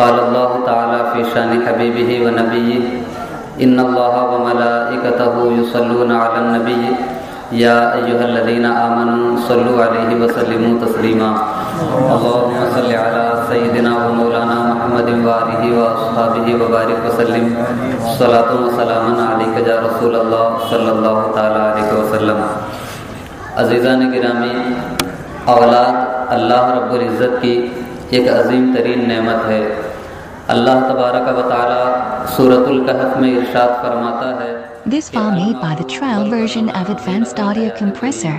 قال اللہ تعالی فی شان حبیبہ و نبیہ ان اللہ وملائکته یصلون علی النبی یا ایها الذین آمنوا صلوا علیہ وسلموا تسلیما اللهم صل علی سیدنا و مولانا محمد وآلہ واصحابہ وبارک وسلم. صلاۃ و سلام علیک یا رسول اللہ صلی اللہ تعالی علیہ وسلم. عزیزان گرامی، اولاد اللہ رب العزت کی ایک عظیم ترین نعمت ہے اللہ تبارک و تعالی سورۃ الکہف میں ارشاد فرماتا ہے This file made by the trial version of Advanced Audio Compressor.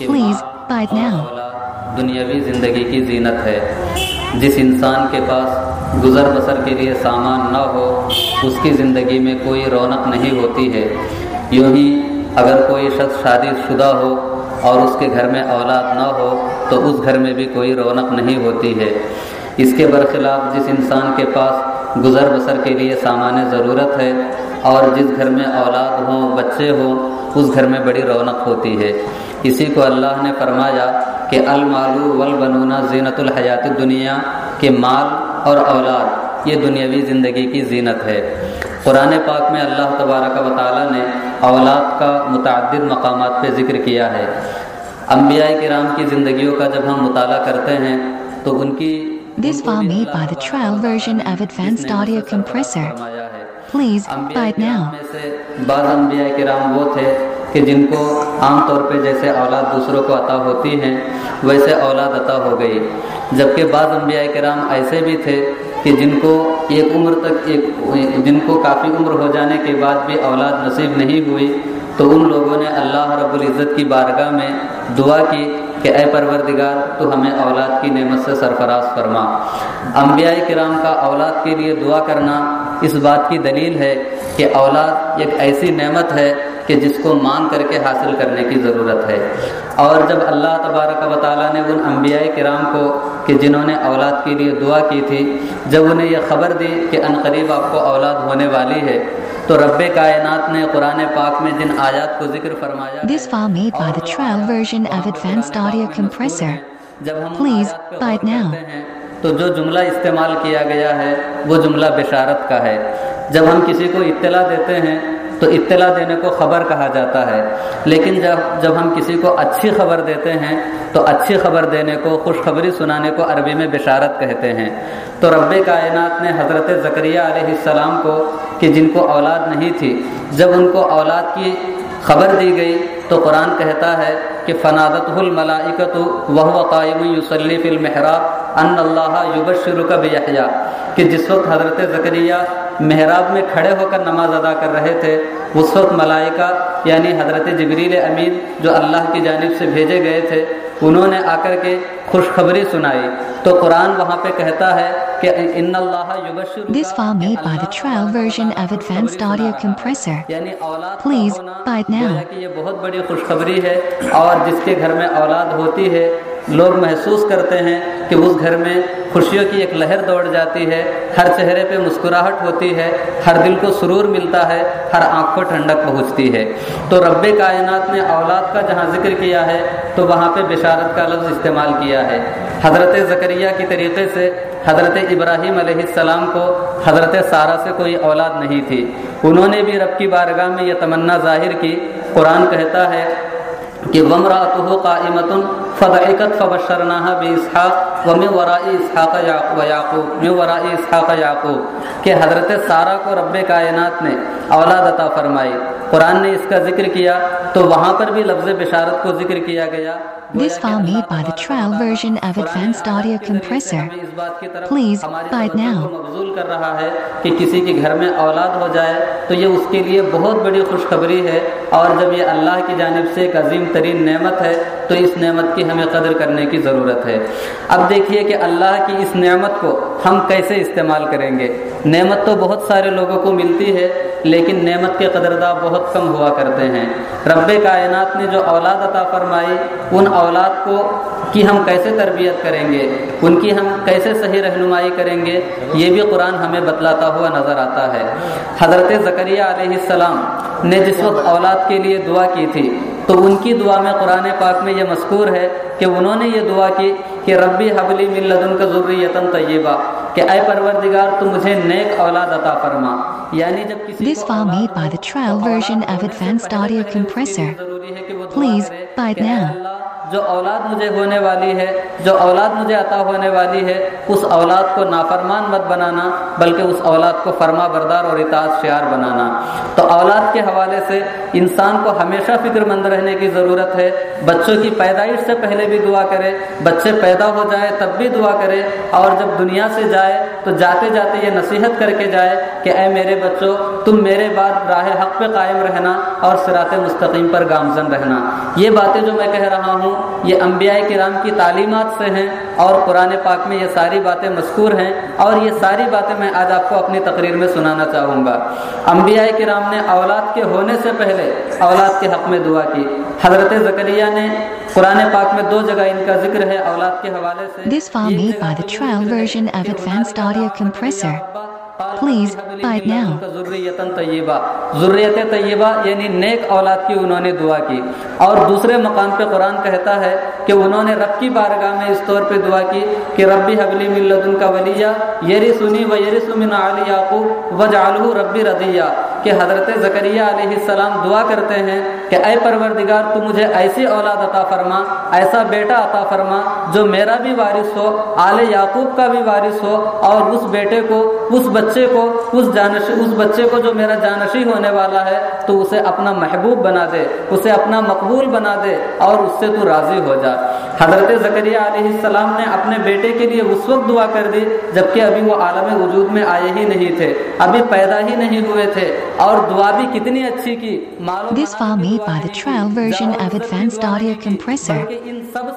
Please buy it now. دنیاوی زندگی کی زینت ہے جس انسان کے پاس گزر بسر کے لیے سامان نہ ہو اس کی زندگی میں کوئی رونق نہیں ہوتی ہے یوں ہی اگر کوئی شخص شادی شدہ ہو اور اس کے گھر میں اولاد نہ ہو تو اس گھر میں بھی کوئی رونق نہیں ہوتی ہے۔ اس کے برخلاف جس انسان کے پاس گزر بسر کے لیے سامان ضرورت ہے اور جس گھر میں اولاد ہوں، بچے ہوں، اس گھر میں بڑی رونق ہوتی ہے۔ اسی کو اللہ نے فرمایا کہ المالو والبنونا زینت الحیات دنیا کے مال اور اولاد، یہ دنیاوی زندگی کی زینت ہے۔ قرآن پاک میں اللہ تبارک و تعالیٰ نے اولاد کا متعدد مقامات پہ ذکر کیا ہے انبیاء کرام کی زندگیوں کا جب ہم مطالعہ کرتے ہیں تو ان کی This file made by the trial version of Advanced Audio Compressor. Please buy it now. بعض انبیاء کرام وہ تھے کہ جن کو عام طور پہ جیسے اولاد دوسروں کو عطا ہوتی ہیں ویسے اولاد عطا ہو گئی جبکہ بعض انبیاء کرام ایسے بھی تھے کہ جن کو ایک عمر تک ایک جن کو کافی عمر ہو جانے کے بعد بھی اولاد نصیب نہیں ہوئی، تو ان لوگوں نے اللہ رب العزت کی بارگاہ میں دعا کی کہ اے پروردگار، تو ہمیں اولاد کی نعمت سے سرفراز فرما۔ انبیاء کرام کا اولاد کے لیے دعا کرنا اس بات کی دلیل ہے کہ اولاد ایک ایسی نعمت ہے کہ جس کو مانگ کر کے حاصل کرنے کی ضرورت ہے اور جب اللہ تبارک و تعالیٰ نے ان انبیاء کرام کو کہ جنہوں نے اولاد کے لیے دعا کی تھی جب انہیں یہ خبر دی کہ عنقریب آپ کو اولاد ہونے والی ہے تو رب کائنات نے قرآن پاک میں جن آیات کو ذکر فرمایا This file made by the trial version of Advanced Audio Compressor. جب ہم Please buy it now. تو جو جملہ استعمال کیا گیا ہے وہ جملہ بشارت کا ہے جب ہم کسی کو اطلاع دیتے ہیں تو اطلاع دینے کو خبر کہا جاتا ہے۔ لیکن جب جب ہم کسی کو اچھی خبر دیتے ہیں، تو اچھی خبر دینے کو، خوشخبری سنانے کو عربی میں بشارت کہتے ہیں۔ تو رب کائنات نے حضرت ذکریہ علیہ السلام کو کہ جن کو اولاد نہیں تھی، جب ان کو اولاد کی خبر دی گئی تو قرآن کہتا ہے کہ فنادت الملائکت وہ قائم یوسلی فی المحراب ان اللہ یبشر کا بحیا کہ جس وقت حضرت ذکریہ محراب میں کھڑے ہو کر نماز ادا کر رہے تھے، اس وقت ملائکہ یعنی حضرت جبریل امین، جو اللہ کی جانب سے بھیجے گئے تھے انہوں نے آ کر کے خوشخبری سنائی تو قرآن وہاں پہ کہتا ہے کہ ان اللہ یبشر This file made by the trial version of Advanced Audio Compressor. یعنی Please buy it now. یہ بہت بڑی خوشخبری ہے اور جس کے گھر میں اولاد ہوتی ہے لوگ محسوس کرتے ہیں کہ اس گھر میں خوشیوں کی ایک لہر دوڑ جاتی ہے، ہر چہرے پہ مسکراہٹ ہوتی ہے، ہر دل کو سرور ملتا ہے، ہر آنکھ کو ٹھنڈک پہنچتی ہے۔ تو رب کائنات نے اولاد کا جہاں ذکر کیا ہے، تو وہاں پہ بشارت کا لفظ استعمال کیا ہے۔ حضرت ذکریہ کی طریقے سے حضرت ابراہیم علیہ السلام کو حضرت سارہ سے کوئی اولاد نہیں تھی۔ انہوں نے بھی رب کی بارگاہ میں یہ تمنا ظاہر کی۔ قرآن کہتا ہے کہ ومراتہ قائمت فضحکت فبشرناها باسحاق ومن وراء اسحاق یعقوب یعقوب من وراء اسحاق یعقوب کہ حضرت سارہ کو رب کائنات نے اولاد عطا فرمائی قرآن نے اس کا ذکر کیا تو وہاں پر بھی لفظ بشارت کو ذکر کیا گیا This file made by the trial version of Advanced Audio Compressor. Please buy it now. مبزول کر رہا ہے کہ کسی کے گھر میں اولاد ہو جائے تو یہ اس کے لیے بہت بڑی خوشخبری ہے اور جب یہ اللہ کی جانب سے ایک عظیم ترین نعمت ہے تو اس نعمت کی ہمیں قدر کرنے کی ضرورت ہے۔ اب دیکھیے کہ اللہ کی اس نعمت کو ہم کیسے استعمال کریں گے۔ نعمت تو بہت سارے لوگوں کو ملتی ہے، لیکن نعمت کے قدردہ بہت کم ہوا کرتے ہیں۔ رب کائنات نے جو اولاد عطا فرمائی، ان اولاد کو کی ہم کیسے تربیت کریں گے؟ ان کی ہم کیسے صحیح رہنمائی کریں گے؟ یہ بھی قرآن ہمیں بتلاتا ہوا نظر آتا ہے۔ حضرت زکریہ علیہ السلام نے جس وقت اولاد کے لیے دعا کی تھی تو ان کی دعا میں قرآن پاک میں یہ مذکور ہے کہ انہوں نے یہ دعا کی کہ ربی حبلی ملدن کا ضروری یتن طیبہ کہ اے پروردگار تو مجھے نیک اولاد عطا فرما یعنی جب کسی This file made by the trial version of Advanced Audio Compressor. Please, it now. جو اولاد مجھے ہونے والی ہے جو اولاد مجھے عطا ہونے والی ہے اس اولاد کو نافرمان مت بنانا بلکہ اس اولاد کو فرما بردار اور اطاعت شعار بنانا۔ تو اولاد کے حوالے سے انسان کو ہمیشہ فکر مند رہنے کی ضرورت ہے۔ بچوں کی پیدائش سے پہلے بھی دعا کرے۔ بچے پیدا ہو جائے تب بھی دعا کرے۔ اور جب دنیا سے جائے تو جاتے جاتے یہ نصیحت کر کے جائے کہ اے میرے بچوں تم میرے بعد راہ حق پہ قائم رہنا اور سرات مستقیم پر گامزن رہنا۔ یہ باتیں جو میں کہہ رہا ہوں یہ انبیاء کرام کی تعلیمات سے ہیں اور قرآن پاک میں یہ ساری باتیں مذکور ہیں اور یہ ساری باتیں میں آج آپ کو اپنی تقریر میں سنانا چاہوں گا۔ انبیاء کرام نے اولاد کے ہونے سے پہلے اولاد کے حق میں دعا کی۔ حضرت زکریہ نے قرآن پاک میں دو جگہ ان کا ذکر ہے اولاد کے حوالے سے۔ This file made by the trial version of Advanced Audio Compressor. Please buy it now. طیبہ. ضروریت طیبہ یعنی نیک اولاد کی انہوں نے دعا کی. اور دوسرے مقام پہ قرآن کہتا ہے کہ انہوں نے رب کی بارگاہ میں اس طور پہ دعا کی کہ ربی حبلی ملدن کا ولیہ، یری سنی و یری سمن علی یعقوب و ربی رضیہ. کہ حضرت زکریہ علیہ السلام دعا کرتے ہیں کہ اے پروردگار تو مجھے ایسی اولاد عطا فرما، ایسا بیٹا عطا فرما جو میرا بھی وارث ہو، آل یعقوب کا بھی وارث ہو اور اس بیٹے کو، اس بچے کو، اس جانش اس بچے کو جو میرا جانشی ہونے والا ہے، تو اسے اپنا محبوب بنا دے، اسے اپنا مقبول بنا دے اور اس سے تو راضی ہو جا۔ حضرت زکریہ علیہ السلام نے اپنے بیٹے کے لیے اس وقت دعا کر دی جبکہ ابھی وہ عالم وجود میں آئے ہی نہیں تھے، ابھی پیدا ہی نہیں ہوئے تھے۔ اور دعا بھی کتنی اچھی کی This file made by the trial version of Advanced Audio Compressor.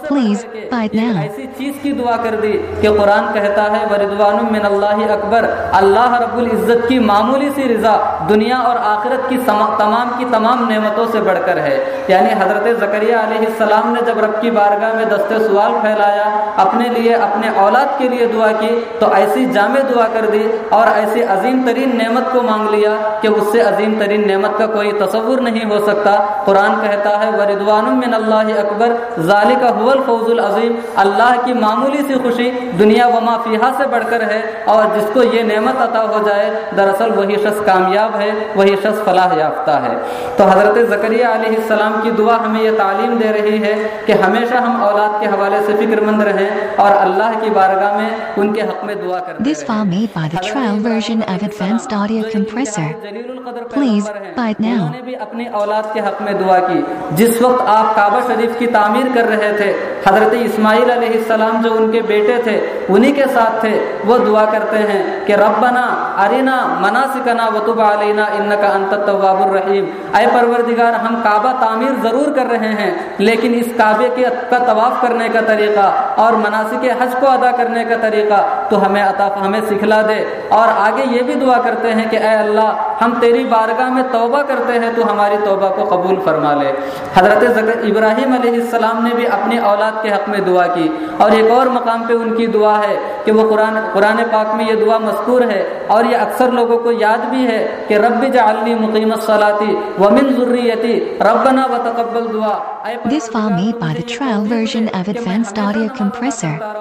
Please, buy it now. ایسی چیز کی دعا کر دی کہ قرآن کہتا ہے وردوان من اللہ اکبر اللہ رب العزت کی معمولی سی رضا دنیا اور آخرت کی تمام کی تمام نعمتوں سے بڑھ کر ہے یعنی حضرت زکریہ علیہ السلام نے جب رب کی بارگاہ میں دست سوال پھیلایا اپنے لیے اپنے اولاد کے لیے دعا کی تو ایسی جامع دعا کر دی اور ایسی عظیم ترین نعمت کو مانگ لیا کہ اس سے عظیم ترین نعمت کا کوئی تصور نہیں ہو سکتا۔ قرآن کہتا ہے وردوان من اللہ اکبر ذالک هو الفوز العظیم اللہ کی معمولی سی خوشی دنیا و ما فیہا سے بڑھ کر ہے اور جس کو یہ نعمت عطا ہو جائے دراصل وہی شخص کامیاب ہے وہی شخص فلاح یافتہ ہے۔ تو حضرت زکریہ علیہ السلام کی دعا ہمیں یہ تعلیم دے رہی ہے کہ ہمیشہ ہم اولاد کے حوالے سے فکر مند رہیں اور اللہ کی بارگاہ میں ان کے حق میں دعا کرتے This file made by the trial version of Advanced Audio Compressor. Now. انہوں نے بھی اپنی اولاد کے حق میں دعا کی۔ جس وقت آپ کعبہ شریف کی تعمیر کر رہے تھے حضرت اسماعیل علیہ السلام جو ان کے بیٹے تھے انہی کے ساتھ تھے وہ دعا کرتے ہیں کہ ربنا ارینا مناسکنا وتب علینا انکا انت التواب الرحیم۔ اے پروردگار ہم کعبہ تعمیر ضرور کر رہے ہیں لیکن اس کعبے کے کا طواف کرنے کا طریقہ اور مناسک حج کو ادا کرنے کا طریقہ تو ہمیں عطا ہمیں سکھلا دے۔ اور آگے یہ بھی دعا کرتے ہیں کہ اے اللہ ہم تیری بارگاہ میں توبہ کرتے ہیں تو ہماری توبہ کو قبول فرما لے۔ حضرت ابراہیم علیہ السلام نے بھی اپنی اولاد کے حق میں دعا کی۔ اور ایک اور مقام پہ ان کی دعا ہے کہ وہ قرآن قرآن پاک میں یہ دعا مذکور ہے۔ اور یہ اکثر لوگوں کو یاد بھی ہے کہ رب جعلنی مقیم الصلاتی ومن ذریتی ربنا وتقبل دعا۔ This file made by the trial version of Advanced Audio Compressor.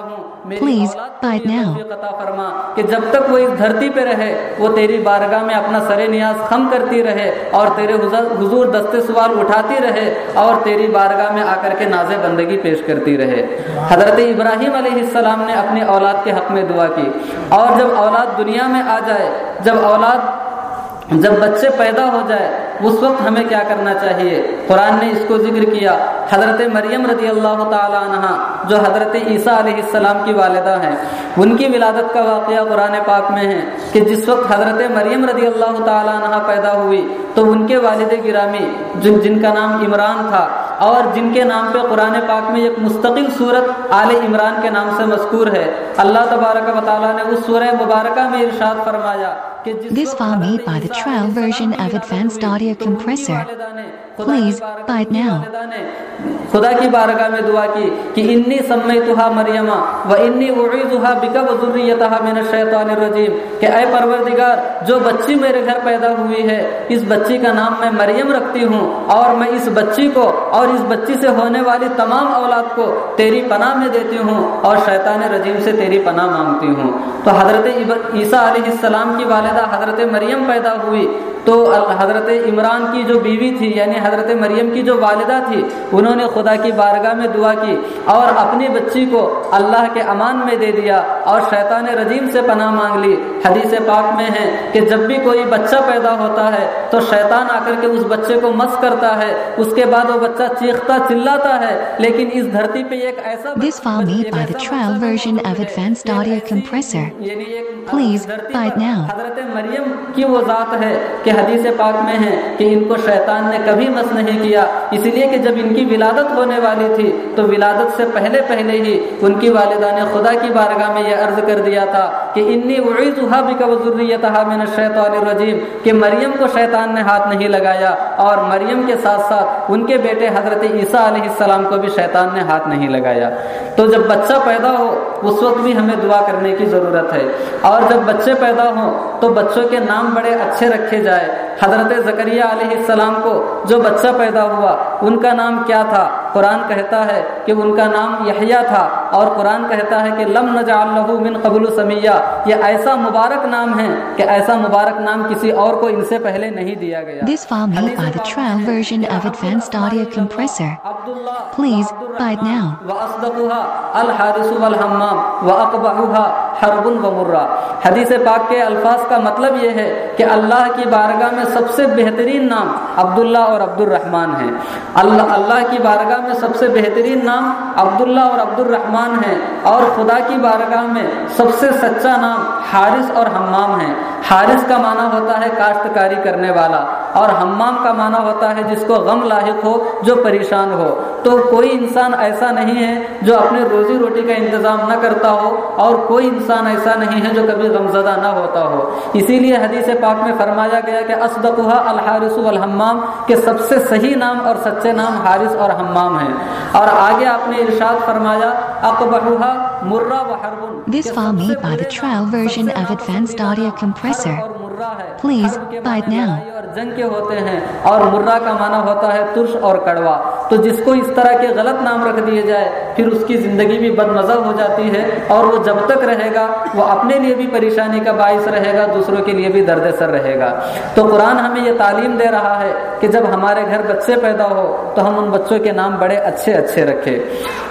It now. فرما کہ جب تک وہ اس دھرتی پہ رہے وہ تیری بارگاہ میں اپنا سر نیاز خم کرتی رہے اور تیرے حضور دست سوال اٹھاتی رہے اور تیری بارگاہ میں آ کر کے ناز بندگی پیش کرتی رہے حضرت ابراہیم علیہ السلام نے اپنی اولاد کے حق میں دعا کی اور جب اولاد دنیا میں آ جائے جب اولاد جب بچے پیدا ہو جائے، اس وقت ہمیں کیا کرنا چاہیے؟ قرآن نے اس کو ذکر کیا، حضرت مریم رضی اللہ تعالیٰ عنہ جو حضرت عیسیٰ علیہ السلام کی والدہ ہیں، ان کی ولادت کا واقعہ قرآن پاک میں ہے کہ جس وقت حضرت مریم رضی اللہ تعالیٰ عنہ پیدا ہوئی، تو ان کے والد گرامی، جن جن کا نام عمران تھا، اور جن کے نام پہ قرآن پاک میں ایک مستقل صورت آل عمران کے نام سے مذکور ہے، اللہ تبارک و تعالیٰ نے اس سورہ مبارکہ میں ارشاد فرمایا This file made by the trial version of Advanced Audio Compressor. Please buy it now. خدا کی بارگاہ میں دعا کی کہ انی سمیتھا مریم و انی اعیذھا بک و ذریتھا من الشیطان الرجیم۔ کہ اے پروردگار جو بچی میرے گھر پیدا ہوئی ہے اس بچی کا نام میں مریم رکھتی ہوں اور میں اس بچی کو اور اس بچی سے ہونے والی تمام اولاد کو تیری پناہ میں دیتی ہوں اور شیطان رجیم سے تیری پناہ مانگتی ہوں۔ تو حضرت عیسیٰ علیہ السلام کی والدہ حضرت مریم پیدا ہوئی۔ تو حضرت عمران کی جو بیوی تھی یعنی حضرت مریم کی جو والدہ تھی انہوں نے خدا کی بارگاہ میں دعا کی اور اپنی بچی کو اللہ کے امان میں دے دیا اور شیطان رجیم سے پناہ مانگ لی حدیث پاک میں ہے کہ جب بھی کوئی بچہ پیدا ہوتا ہے تو شیطان آ کر کے اس بچے کو مس کرتا ہے اس کے بعد وہ بچہ چیختا چلاتا ہے لیکن اس دھرتی پہ ایک ایسا This file made by the trial version of Advanced Audio Compressor. Please buy it now. حضرت مریم کی وہ ذات ہے کہ کہ حدیث پاک میں ہے کہ ان کو شیطان نے کبھی مس نہیں کیا، اس لیے کہ جب ان کی ولادت ہونے والی تھی، تو ولادت سے پہلے پہلے ہی ان کی والدہ نے خدا کی بارگاہ میں یہ عرض کر دیا تھا کہ انی اعیذھا بک وذریتھا من الشیطان الرجیم، کہ مریم کو شیطان نے ہاتھ نہیں لگایا اور مریم کے ساتھ ساتھ ان کے بیٹے حضرت عیسیٰ علیہ السلام کو بھی شیطان نے ہاتھ نہیں لگایا۔ تو جب بچہ پیدا ہو، اس وقت بھی ہمیں دعا کرنے کی ضرورت ہے۔ اور جب بچے پیدا ہوں، تو بچوں کے نام بڑے اچھے رکھے جائے حضرت زکریہ علیہ السلام کو جو بچہ پیدا ہوا، ان کا نام کیا تھا؟ قرآن کہتا ہے کہ ان کا نام یحییٰ تھا اور قرآن کہتا ہے کہ لم نجعل له من قبل سمیہ یہ ایسا مبارک نام ہے کہ ایسا مبارک نام کسی اور کو ان سے پہلے نہیں دیا گیا This file made by the trial version of Advanced Audio Compressor. Please buy it now. وَأَصْدَقُهَا الْحَارِسُ وَالْحَمَّامُ وَأَقْبَحُهَا حَرْبٌ وَمُرَّا حدیث پاک کے الفاظ کا مطلب یہ ہے کہ اللہ کی بارگاہ میں سب سے بہترین نام عبداللہ اور عبد الرحمن ہے۔ اللہ اللہ کی بارگاہ میں سب سے بہترین نام عبداللہ اور عبد الرحمن ہے اور خدا کی بارگاہ میں سب سے سچا نام حارث اور حمام ہے۔ حارث کا معنی ہوتا ہے کاشتکاری کرنے والا اور حمام کا معنی ہوتا ہے جس کو غم لاحق ہو، جو پریشان ہو۔ تو کوئی انسان ایسا نہیں ہے جو اپنے روزی روٹی کا انتظام نہ کرتا ہو اور کوئی انسان ایسا نہیں ہے جو کبھی غمزدہ نہ ہوتا ہو اسی لیے حدیث پاک میں فرمایا گیا کہ اسدقہ الحارث الحمام کے سب سے صحیح نام اور سچے نام حارث اور حمام ہیں اور آگے آپ نے ارشاد فرمایا اقبحہ مرہ و حربن This file made by the trial version of Advanced Audio Compressor. Please buy it now. اور جنگ کے ہوتے ہیں اور مرہ کا معنی ہوتا ہے ترش اور کڑوا۔ تو جس کو اس طرح کے غلط نام رکھ دیے جائے پھر اس کی زندگی بھی بد مزہ ہو جاتی ہے اور وہ جب تک رہے گا وہ اپنے لیے بھی پریشانی کا باعث رہے گا دوسروں کے لیے بھی درد سر رہے گا۔ تو قرآن ہمیں یہ تعلیم دے رہا ہے کہ جب ہمارے گھر بچے پیدا ہو تو ہم ان بچوں کے نام بڑے اچھے اچھے رکھے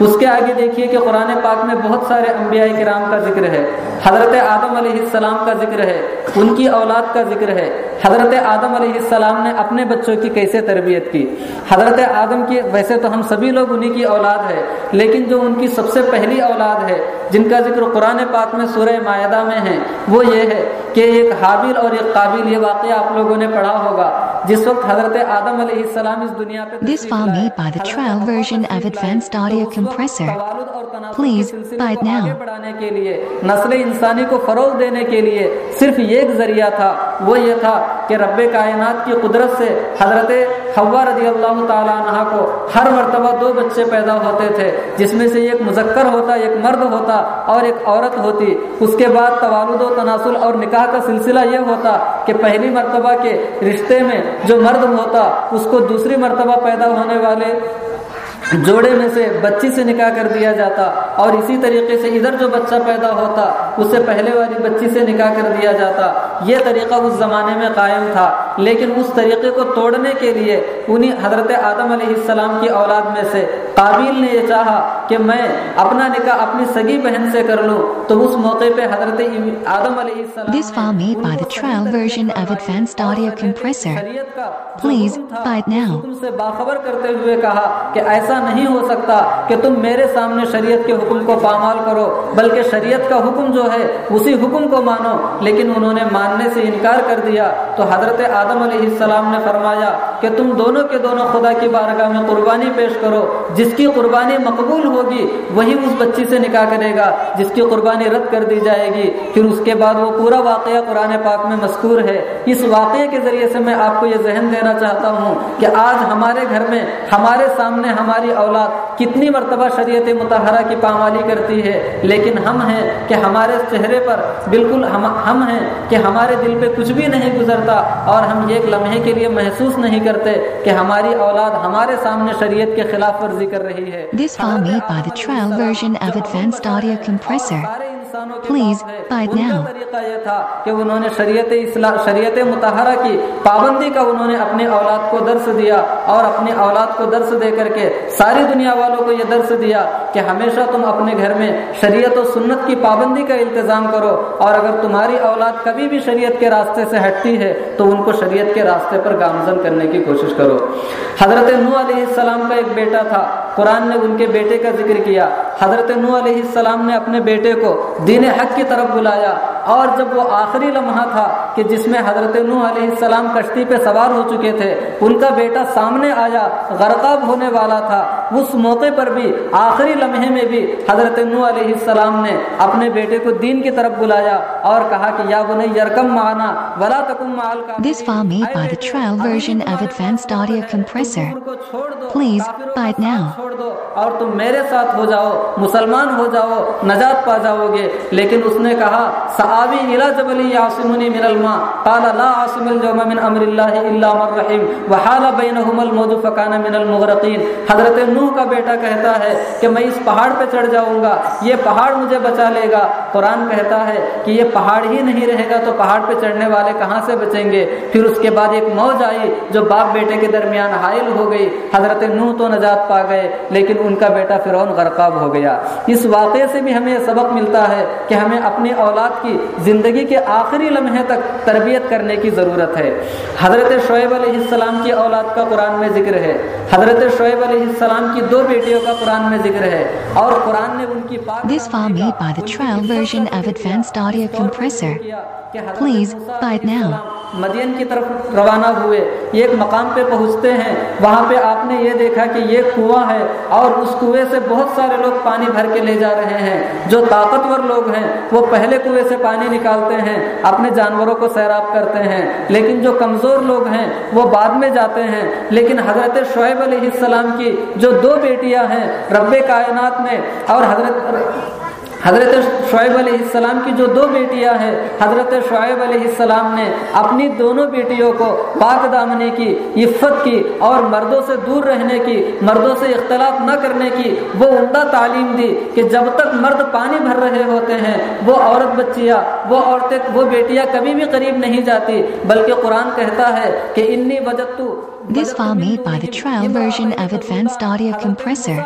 اس کے آگے دیکھیے کہ قرآن پاک میں بہت سارے انبیاء کرام کا ذکر ہے۔ حضرت آدم علیہ السلام کا ذکر ہے ان کی اولاد کا ذکر ہے۔ حضرت آدم علیہ السلام نے اپنے بچوں کی کیسے تربیت کی حضرت آدم کی ویسے تو ہم سبھی لوگ انہی کی اولاد ہے لیکن جو ان کی سب سے پہلی اولاد ہے جن کا ذکر قرآن پاک میں سورہ معدہ میں ہے وہ یہ ہے کہ ایک حابل اور ایک قابل یہ واقعہ آپ لوگوں نے پڑھا ہوگا جس وقت حضرت آدم علیہ السلام اس دنیا پہ This file made by the trial version of Advanced Audio Compressor. Please buy it now. بڑھانے کے لیے نسل انسانی کو فروغ دینے کے لیے صرف ایک ذریعہ تھا وہ یہ تھا کہ رب کائنات کی قدرت سے حضرت حوا رضی اللہ تعالیٰ عنہ کو ہر مرتبہ دو بچے پیدا ہوتے تھے، جس میں سے ایک مذکر ہوتا، ایک مرد ہوتا اور ایک عورت ہوتی۔ اس کے بعد توالد و تناسل اور نکاح کا سلسلہ یہ ہوتا کہ پہلی مرتبہ کے رشتے میں جو مرد ہوتا، اس کو دوسری مرتبہ پیدا ہونے والے جوڑے میں سے بچی سے نکاح کر دیا جاتا اور اسی طریقے سے ادھر جو بچہ پیدا ہوتا، اسے پہلے والی بچی سے نکاح کر دیا جاتا۔ یہ طریقہ اس زمانے میں قائم تھا۔ لیکن اس طریقے کو توڑنے کے لیے انہیں حضرت آدم علیہ السلام کی اولاد میں سے قابل نے یہ چاہا کہ میں اپنا نکاح اپنی سگی بہن سے کر لوں تو اس موقع پہ حضرت آدم علیہ السلام This file made by the trial version of Advanced Audio Compressor. Please buy it now. حکم سے باخبر کرتے ہوئے کہا کہ ایسا نہیں ہو سکتا کہ تم میرے سامنے شریعت کے حکم کو پامال کرو بلکہ شریعت کا حکم جو ہے اسی حکم کو مانو لیکن انہوں نے ماننے سے انکار کر دیا تو حضرت آدم آدم علیہ السلام نے فرمایا کہ تم دونوں کے دونوں خدا کی بارگاہ میں قربانی پیش کرو، جس کی قربانی مقبول ہوگی، وہی اس بچی سے نکاح کرے گا، جس کی قربانی رد کر دی جائے گی۔ پھر اس کے بعد وہ پورا واقعہ قرآن پاک میں مذکور ہے۔ اس واقعے کے ذریعے سے میں آپ کو یہ ذہن دینا چاہتا ہوں کہ آج ہمارے گھر میں، ہمارے سامنے ہماری اولاد کتنی مرتبہ شریعت متحرہ کی پامالی کرتی ہے، لیکن ہم ہیں کہ ہمارے چہرے پر بالکل ہم ہم ہیں کہ ہمارے دل پہ کچھ بھی نہیں گزرتا اور ہم ایک لمحے کے لیے محسوس نہیں کرتے کہ ہماری اولاد ہمارے سامنے شریعت کے خلاف ورزی کر رہی ہے۔ انسانوں کے Please پاس ہے۔ ان کا. طریقہ یہ تھا کہ انہوں نے شریعت اسلام شریعت متحرہ کی پابندی کا انہوں نے اپنے اولاد کو درس دیا اور اپنی اولاد کو درس دے کر کے ساری دنیا والوں کو یہ درس دیا کہ ہمیشہ تم اپنے گھر میں شریعت و سنت کی پابندی کا التزام کرو اور اگر تمہاری اولاد کبھی بھی شریعت کے راستے سے ہٹتی ہے تو ان کو شریعت کے راستے پر گامزن کرنے کی کوشش کرو حضرت نو علیہ السلام کا ایک بیٹا تھا قرآن نے ان کے بیٹے کا ذکر کیا حضرت نو علیہ السلام نے اپنے بیٹے کو دین حق کی طرف بلایا۔ اور جب وہ آخری لمحہ تھا کہ جس میں حضرت نو علیہ السلام کشتی پہ سوار ہو چکے تھے ان کا بیٹا سامنے آیا غرقاب ہونے والا تھا اس موقع پر بھی آخری لمحے میں بھی حضرت نو علیہ السلام نے اپنے بیٹے کو دین کی طرف بلایا اور کہا کہ یا بنی یرکم معنا ولا تکم معال کا This file made by the trial version of Advanced Audio Compressor. Please buy it now. چھوڑ دو اور تم میرے ساتھ ہو جاؤ مسلمان ہو جاؤ نجات پا جاؤ گے لیکن اس نے کہا صحابی الى جبل یعصمنی من الماء. قال لا عاصم اليوم من امر الله الا من رحم وحال بينهما الموج فكان من المغرقين حضرت نوح کا بیٹا کہتا ہے کہ میں اس پہاڑ پہ چڑھ جاؤں گا، یہ پہاڑ مجھے بچا لے گا۔ قرآن کہتا ہے کہ یہ پہاڑ ہی نہیں رہے گا تو پہاڑ پہ چڑھنے والے کہاں سے بچیں گے؟ پھر اس کے بعد ایک موج آئی جو باپ بیٹے کے درمیان حائل ہو گئی۔ حضرت نوح تو نجات پا گئے، لیکن ان کا بیٹا فرعون غرقاب ہو گیا۔ اس واقعے سے بھی ہمیں یہ سبق ملتا ہے کہ ہمیں اپنی اولاد کی زندگی کے آخری لمحے تک تربیت کرنے کی ضرورت ہے حضرت شعیب علیہ السلام کی اولاد کا قرآن میں ذکر ہے حضرت شعیب علیہ السلام کی دو بیٹیوں کا قرآن میں ذکر ہے اور قرآن نے ان کی پاک This made by the trial version of Advanced Audio Compressor. Please buy it now. مدین کی طرف روانہ ہوئے۔ ایک مقام پہ پہنچتے ہیں۔ وہاں پہ آپ نے یہ دیکھا کہ یہ کنواں ہے اور اس کنویں سے بہت سارے لوگ پانی بھر کے لے جا رہے ہیں۔ جو طاقتور لوگ ہیں، وہ پہلے کنویں سے پانی نکالتے ہیں، اپنے جانوروں کو سیراب کرتے ہیں۔ لیکن جو کمزور لوگ ہیں، وہ بعد میں جاتے ہیں۔ لیکن حضرت شعیب علیہ السلام کی جو دو بیٹیاں ہیں، رب کائنات نے اور حضرت حضرت شعیب علیہ السلام کی جو دو بیٹیاں ہیں حضرت شعیب علیہ السلام نے اپنی دونوں بیٹیوں کو پاک دامنی کی عفت کی اور مردوں سے دور رہنے کی مردوں سے اختلاط نہ کرنے کی وہ عمدہ تعلیم دی کہ جب تک مرد پانی بھر رہے ہوتے ہیں وہ عورت بچیاں وہ عورتیں وہ بیٹیاں کبھی بھی قریب نہیں جاتی بلکہ قرآن کہتا ہے کہ انی وجد This file made by the trial version of Advanced Audio Compressor.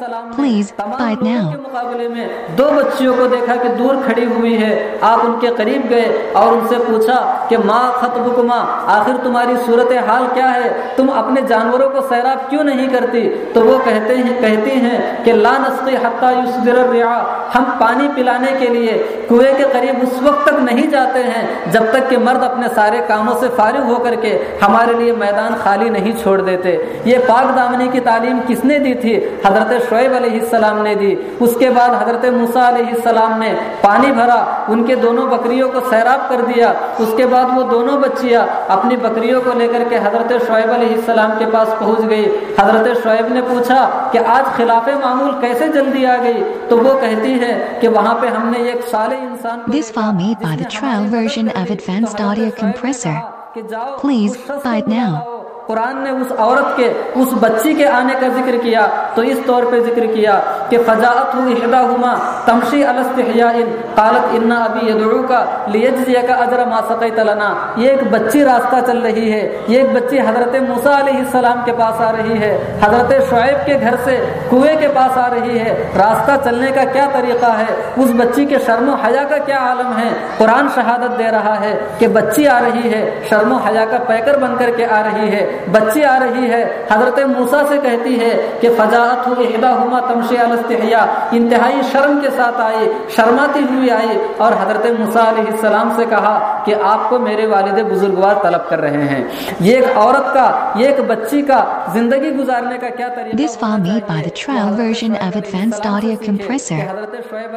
Please buy it now. مقابلے میں دو بچیوں کو دیکھا کہ دور کھڑی ہوئی ہے۔ آپ ان کے قریب گئے اور ان سے پوچھا کہ ماں خطبکما آخر تمہاری صورت حال کیا ہے؟ تم اپنے جانوروں کو سیراب کیوں نہیں کرتی؟ تو وہ کہتے ہیں کہتی ہیں کہ لا نسقی حتی یصدر الرعا ہم پانی پلانے کے لیے کنویں کے قریب اس وقت تک نہیں جاتے ہیں جب تک کہ مرد اپنے سارے کاموں سے فارغ ہو کر کے ہمارے لیے میدان خالی نہیں چھوڑ دیتے۔ یہ پاک دامنی کی تعلیم کس نے دی تھی؟ حضرت شعیب علیہ السلام نے دی۔ اس کے بعد حضرت موسیٰ علیہ السلام نے پانی بھرا ان کے دونوں بکریوں کو سیراب کر دیا۔ اس کے بعد وہ دونوں بچیاں اپنی بکریوں کو لے کر کے حضرت شعیب علیہ السلام کے پاس پہنچ گئی۔ حضرت شعیب نے پوچھا کہ آج خلاف معمول کیسے جلدی آ گئی؟ تو وہ کہتی ہے کہ وہاں پہ ہم نے ایک صالح انسان This file made by the trial version of Advanced Audio Compressor. کہ جاؤ Please اس شخص buy it کو now. قرآن نے اس عورت کے، اس بچی کے آنے کا ذکر کیا، تو اس طور پہ ذکر کیا کہ فضاعت ہو احدا ہما تمشی الستحیا قالت انا ابھی یدعو کا لیجزیہ کا ادر ماسقی تلنا یہ ایک بچی راستہ چل رہی ہے، یہ ایک بچی حضرت موسیٰ علیہ السلام کے پاس آ رہی ہے، حضرت شعیب کے گھر سے کنویں کے پاس آ رہی ہے۔ راستہ چلنے کا کیا طریقہ ہے؟ اس بچی کے شرم و حیا کا کیا عالم ہے؟ قرآن شہادت دے رہا ہے کہ بچی آ رہی ہے، شرم و حیا کا پیکر بن کر کے آ رہی ہے۔ بچی آ رہی ہے حضرت موسا سے کہتی ہے کہ فضاحت ہو احدا ہما تمشی الستحیا انتہائی شرم کے ساتھ آئی شرماتی ہوئی آئی اور حضرت موسا علیہ السلام سے کہا کہ آپ کو میرے والد بزرگوار طلب کر رہے ہیں یہ ایک عورت کا یہ ایک بچی کا زندگی گزارنے کا کیا طریقہ This file made by the trial version of Advanced Audio Compressor.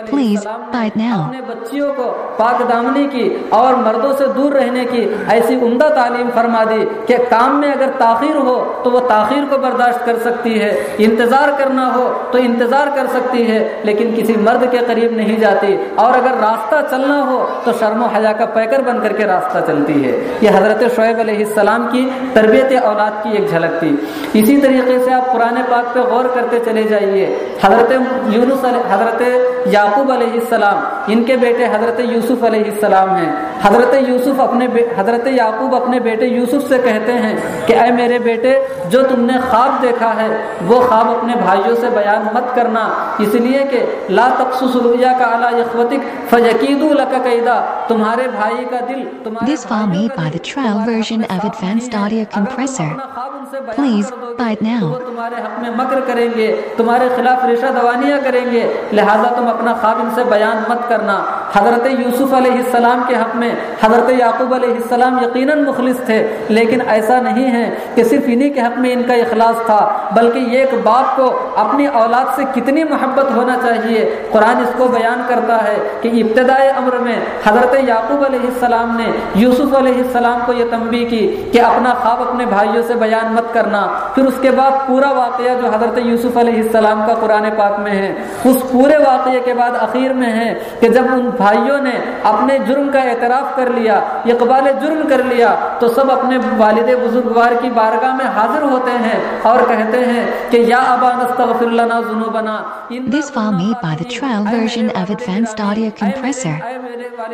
Please buy it now. اپنے بچیوں کو پاک دامنی کی اور مردوں سے دور رہنے کی ایسی عمدہ تعلیم فرما دی کہ کام میں اگر تاخیر ہو تو وہ تاخیر کو برداشت کر سکتی ہے، انتظار کرنا ہو تو انتظار کر سکتی ہے، لیکن کسی مرد کے قریب نہیں جاتی۔ اور اگر راستہ چلنا ہو تو شرم و حیا کا پیکر بن کر کے راستہ چلتی ہے۔ یہ حضرت شعیب علیہ السلام کی تربیت اولاد کی ایک جھلک تھی۔ اسی طریقے سے آپ قرآن پاک پہ غور کرتے چلے جائیے۔ حضرت یونس حضرت یعقوب علیہ السلام، ان کے بیٹے حضرت یوسف علیہ السلام ہیں۔ حضرت یوسف اپنے حضرت یعقوب اپنے بیٹے یوسف سے کہتے ہیں کہ اے میرے بیٹے جو تم نے خواب دیکھا ہے وہ خواب اپنے بھائیوں سے بیان مت کرنا۔ اس لیے کہ لا تقصص رؤیا کا اعلی اخوتک فیقیدوا لك قیدا۔ تمہارے بھائی کا دل تمہارے This file made by the trial version of Advanced Audio Compressor. Please buy it now. وہ تمہارے حق میں مکر کریں گے۔ تمہارے خلاف ریشہ دوانیاں کریں گے۔ لہذا تم اپنا خواب ان سے بیان مت کرنا۔ حضرت یوسف علیہ السلام کے حق میں حضرت یعقوب علیہ السلام یقیناً مخلص تھے لیکن ایسا نہیں ہے ہیں کہ صرف انہی کے حق میں ان کا اخلاص تھا، بلکہ یہ ایک باپ کو اپنی اولاد سے کتنی محبت ہونا چاہیے۔ قرآن اس کو بیان کرتا ہے کہ ابتدائے امر میں حضرت یعقوب علیہ السلام نے یوسف علیہ السلام کو یہ تنبیہ کی کہ اپنا خواب اپنے بھائیوں سے بیان مت کرنا۔ پھر اس کے بعد پورا واقعہ جو حضرت یوسف علیہ السلام کا قرآن پاک میں ہے، اس پورے واقعے کے بعد اخیر میں ہے کہ جب ان بھائیوں نے اپنے جرم کا اعتراف کر لیا، اقبال جرم کر لیا، تو سب اپنے والد بزرگوار کی بارگاہ میں حاضر ہوتے ہیں اور کہتے ہیں کہ یا ابا نستغفر لنا ذنوبنا This file made by the trial version of Advanced Audio Compressor.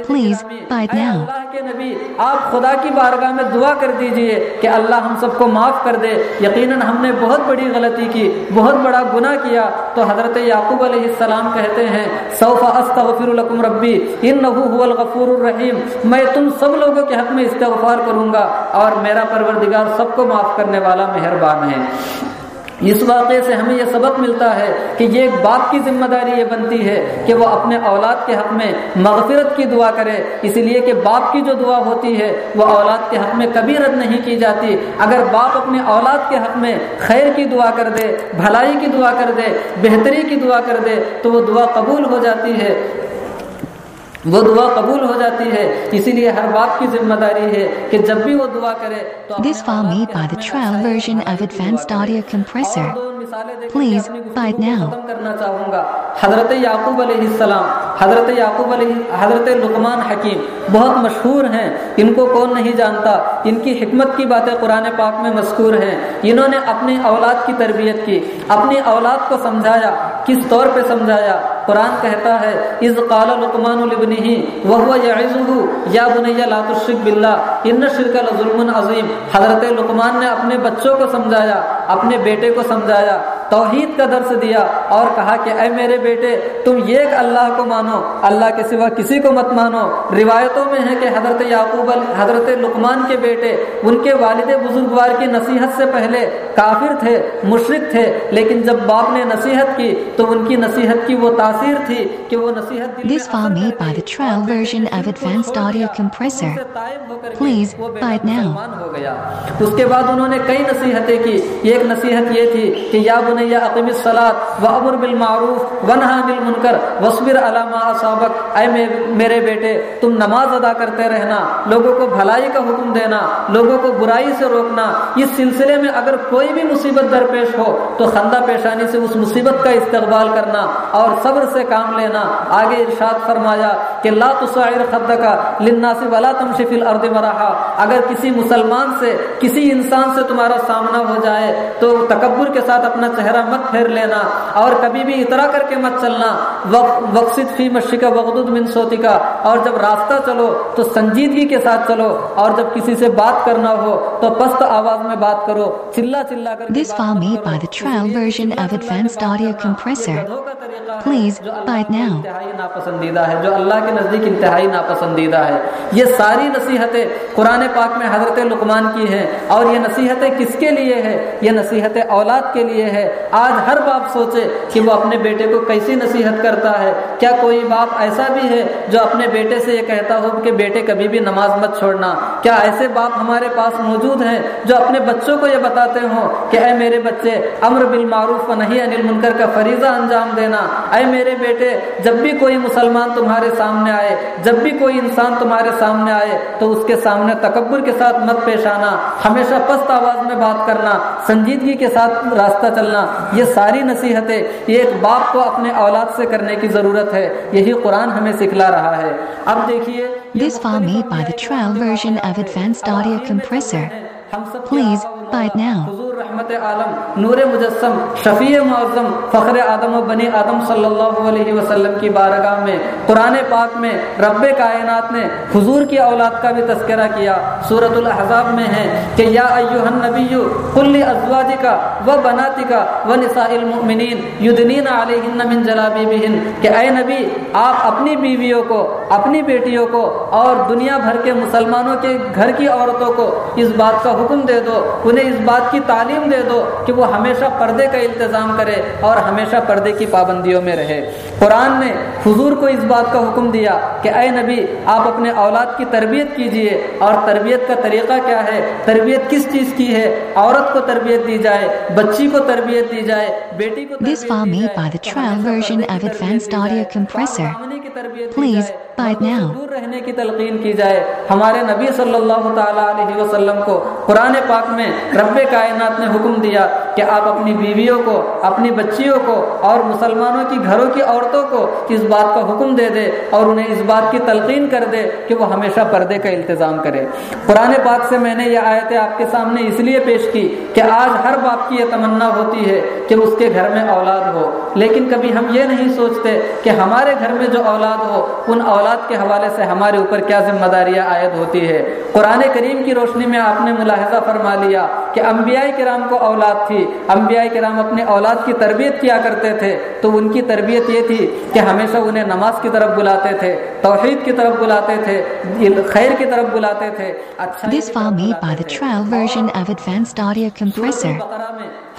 Please buy it now. اللہ کے نبی آپ خدا کی بارگاہ میں دعا کر دیجیے کہ اللہ ہم سب کو معاف کر دے یقیناً ہم نے بہت بڑی غلطی کی بہت بڑا گناہ کیا تو حضرت یعقوب علیہ السلام کہتے ہیں سوف استغفر لکم ربی انہ هو الغفور الرحیم میں تم سب لوگوں کے حق میں استغفار کروں گا اور میرا پروردگار سب کو معاف کرنے والا مہربان ہے۔ اس واقعے سے ہمیں یہ سبق ملتا ہے کہ یہ ایک باپ کی ذمہ داری یہ بنتی ہے کہ وہ اپنے اولاد کے حق میں مغفرت کی دعا کرے۔ اس لیے کہ باپ کی جو دعا ہوتی ہے، وہ اولاد کے حق میں کبھی رد نہیں کی جاتی۔ اگر باپ اپنے اولاد کے حق میں خیر کی دعا کر دے، بھلائی کی دعا کر دے، بہتری کی دعا کر دے، تو وہ دعا قبول ہو جاتی ہے۔ وہ دعا قبول ہو جاتی ہے اسی لیے ہر باپ کی ذمہ داری ہے کہ جب بھی وہ دعا کرے تو made by the trial version of Advanced Audio Compressor. Please buy it now. ختم کرنا چاہوں گا۔ حضرت یعقوب علیہ السلام حضرت یعقوب علیہ حضرت لقمان حکیم بہت مشہور ہیں۔ ان کو کون نہیں جانتا؟ ان کی حکمت کی باتیں قرآن پاک میں مذکور ہیں۔ انہوں نے اپنی اولاد کی تربیت کی اپنی اولاد کو سمجھایا کس طور پہ سمجھایا؟ قرآن کہتا ہے از قال لقمان لابنه وهو يعظه یا بني لا تشرك بالله ان الشرك لظلم عظیم۔ حضرت لقمان نے اپنے بچوں کو سمجھایا، اپنے بیٹے کو سمجھایا توحید کا درس دیا اور کہا کہ اے میرے بیٹے تم ایک اللہ کو مانو اللہ کے سوا کسی کو مت مانو روایتوں میں ہے کہ حضرت یعقوب حضرت لقمان کے بیٹے ان کے والد بزرگوار کی نصیحت سے پہلے کافر تھے مشرق تھے لیکن جب باپ نے نصیحت کی تو ان کی نصیحت کی وہ تاثیر تھی کہ وہ نصیحت دل This file made by the trial version of Advanced Audio Compressor. Please buy it now. اس کے بعد انہوں نے کئی نصیحتیں کی ایک نصیحت یہ تھی کہ یا بنیا اقیم الصلاۃ وامر بالمعروف ونہا بالمنکر واصبر علی ما اصابک اے میرے بیٹے، تم نماز ادا کرتے رہنا، لوگوں کو بھلائی کا حکم دینا، لوگوں کو برائی سے روکنا، اس سلسلے میں اگر کوئی کوئی بھی مصیبت درپیش ہو تو خندہ پیشانی سے اس مصیبت کا استقبال کرنا اور صبر سے کام لینا۔ آگے ارشاد فرمایا کہ لا تصعر خدک للناس ولا تمشي في الارض مرحا۔ اگر کسی مسلمان سے، کسی انسان سے تمہارا سامنا ہو جائے تو تکبر کے ساتھ اپنا چہرہ مت پھیر لینا اور کبھی بھی اترا کر کے مت چلنا۔ وقصد فی مشق وغدود من صوتی کا اور جب راستہ چلو تو سنجیدگی کے ساتھ چلو۔ اور جب کسی سے بات کرنا ہو تو پست آواز میں بات کرو۔ چلا چلا کر This file made by the trial version of Advanced Audio Compressor. Please buy it now. انتہائی ناپسندیدہ ہے جو اللہ کے نزدیک انتہائی ناپسندیدہ ہے۔ یہ ساری نصیحتیں قرآن پاک میں حضرت لقمان کی ہیں۔ اور یہ نصیحتیں کس کے لیے ہے یہ نصیحتیں اولاد کے لیے ہے آج ہر باپ سوچے کہ وہ اپنے بیٹے کو کیسی نصیحت کرتا ہے۔ کیا کوئی باپ ایسا بھی ہے جو اپنے بیٹے سے یہ کہتا ہو کہ بیٹے کبھی بھی نماز مت چھوڑنا؟ کیا ایسے باپ ہمارے پاس موجود ہیں جو اپنے بچوں کو یہ بتاتے ہوں کہ اے میرے بچے، امر بالمعروف و نہیں انل منکر کا فریضہ انجام دینا۔ اے میرے بیٹے، جب بھی کوئی مسلمان تمہارے سامنے آئے، جب بھی کوئی انسان تمہارے سامنے آئے، تو اس کے سامنے تکبر کے ساتھ مت پیش آنا۔ ہمیشہ پست آواز میں بات کرنا، سنجیدگی کے ساتھ راستہ چلنا۔ یہ ساری نصیحتیں یہ ایک باپ کو اپنے اولاد سے کرنے کی ضرورت ہے یہی قرآن ہمیں سکھلا رہا ہے اب دیکھیے This file made by the trial version of Advanced Audio Compressor. Please buy it now. رحمت عالم، نور مجسم، شفیع معظم، فخر آدم و بنی آدم صلی اللہ علیہ وسلم کی بارگاہ میں، قرآن پاک میں، رب کائنات نے حضور کی اولاد کا بھی تذکرہ کیا۔ سورت الحضاب میں ہے کہ یا ایوہ النبی، قل ازواجکا و بناتکا و نساء المؤمنین یدنین علیہن من جلابی بہن کہ اے نبی، آپ اپنی بیویوں کو، اپنی بیٹیوں کو اور دنیا بھر کے مسلمانوں کے گھر کی عورتوں کو اس بات کا حکم دے دو۔ انہیں اس بات کی تعلیم دے دو کہ وہ ہمیشہ پردے کا التظام کرے اور ہمیشہ پردے کی پابندیوں میں رہے قرآن نے حضور کو اس بات کا حکم دیا کہ اے نبی آپ اپنے اولاد کی تربیت کیجیے اور تربیت کا طریقہ کیا ہے تربیت کس چیز کی ہے عورت کو تربیت دی جائے بچی کو تربیت دی جائے بیٹی کو This file made it now. دور رہنے کی تلقین کی جائے۔ ہمارے نبی صلی اللہ تعالی علیہ وسلم کو قرآن پاک میں رب کائنات نے حکم دیا کہ آپ اپنی بیویوں کو اپنی بچیوں کو اور مسلمانوں کی گھروں کی عورتوں کو اس بات کا حکم دے دے اور انہیں اس بات کی تلقین کر دے کہ وہ ہمیشہ پردے کا التظام کرے۔ قرآن پاک سے میں نے یہ آیتیں آپ کے سامنے اس لیے پیش کی کہ آج ہر باپ کی یہ تمنا ہوتی ہے کہ اس کے گھر میں اولاد ہو۔ لیکن کبھی ہم یہ نہیں سوچتے کہ ہمارے گھر میں جو اولاد ہو ان اولاد کے حوالے سے ہمارے اوپر کیا ذمہ داریاں عائد ہوتی ہے قرآن کریم کی روشنی میں آپ نے ملاحظہ فرما لیا کہ انبیاء کرام کو اولاد تھی۔ انبیاء کرام اپنے اولاد کی تربیت کیا کرتے تھے؟ تو ان کی تربیت یہ تھی کہ ہمیشہ انہیں نماز کی طرف بلاتے تھے توحید کی طرف بلاتے تھے خیر کی طرف بلاتے تھے۔ اچھا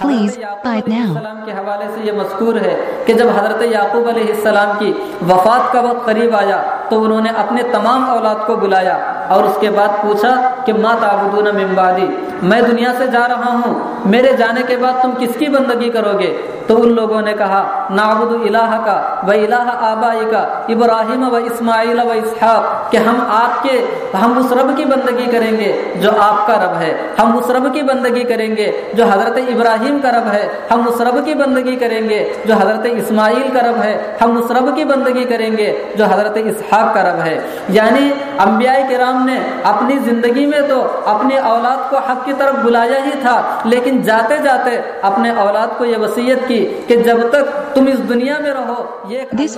Buy it now. السلام کے حوالے سے یہ مذکور ہے کہ جب حضرت یعقوب علیہ السلام کی وفات کا وقت قریب آیا تو انہوں نے اپنے تمام اولاد کو بلایا اور اس کے بعد پوچھا کہ ما تعبدون من بعدی میں دنیا سے جا رہا ہوں میرے جانے کے بعد تم کس کی بندگی کرو گے تو ان لوگوں نے کہا نعبد الہ کا و الہ آبائی کا ابراہیم و اسماعیل و اسحاق کہ ہم آپ کے، ہم اس رب کی بندگی کریں گے جو آپ کا رب ہے۔ ہم اس رب کی بندگی کریں گے جو حضرت ابراہیم کا رب ہے۔ ہم اس رب کی بندگی کریں گے جو حضرت اسماعیل کا رب ہے۔ ہم اس رب کی بندگی کریں گے جو حضرت اسحاق کا رب ہے۔ یعنی انبیاء کرام نے اپنی زندگی میں تو اپنی اولاد کو حق کی طرف بلایا ہی تھا، لیکن جاتے جاتے اپنے اولاد کو یہ وصیت کی کہ جب تک تم اس دنیا میں رہو۔